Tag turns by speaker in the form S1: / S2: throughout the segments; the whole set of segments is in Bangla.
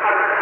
S1: God.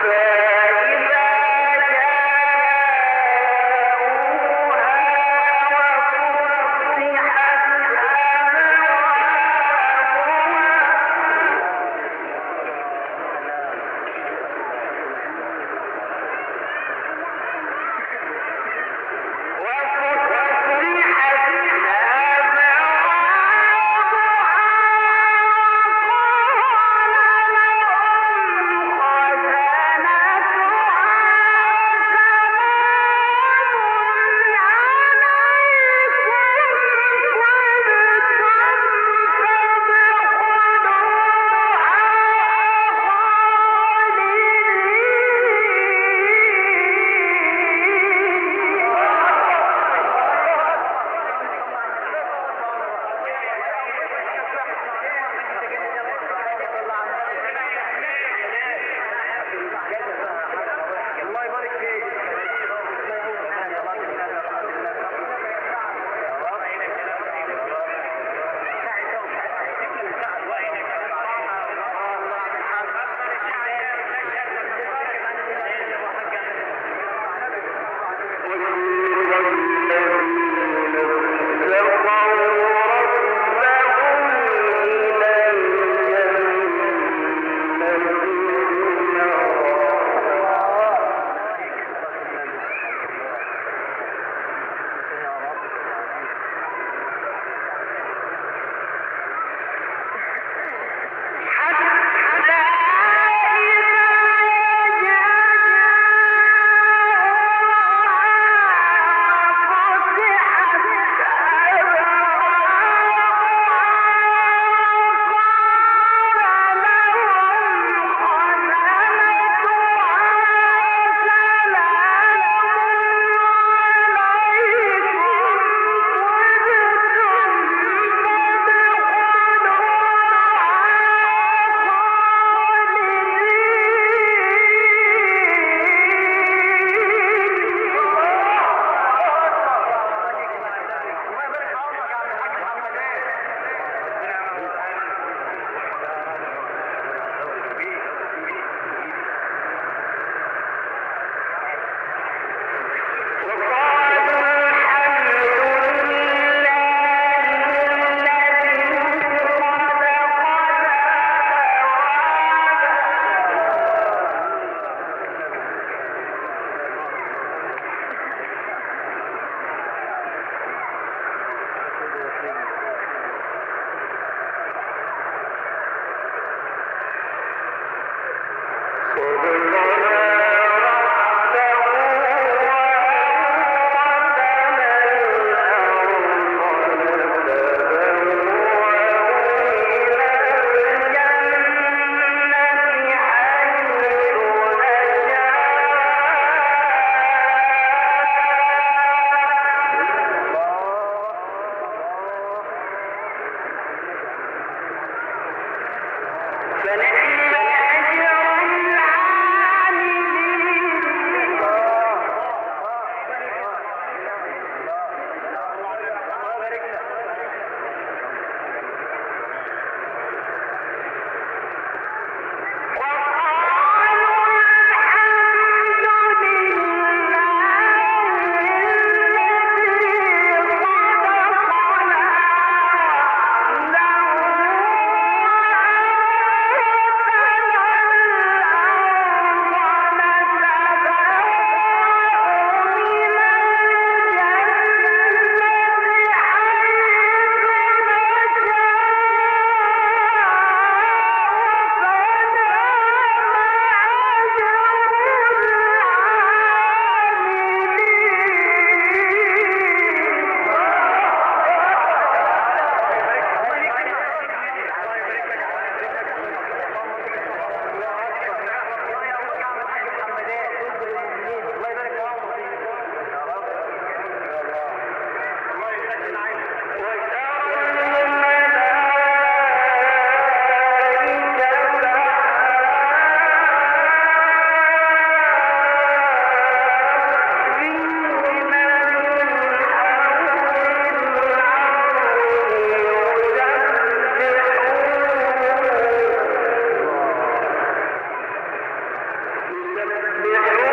S1: بحرمة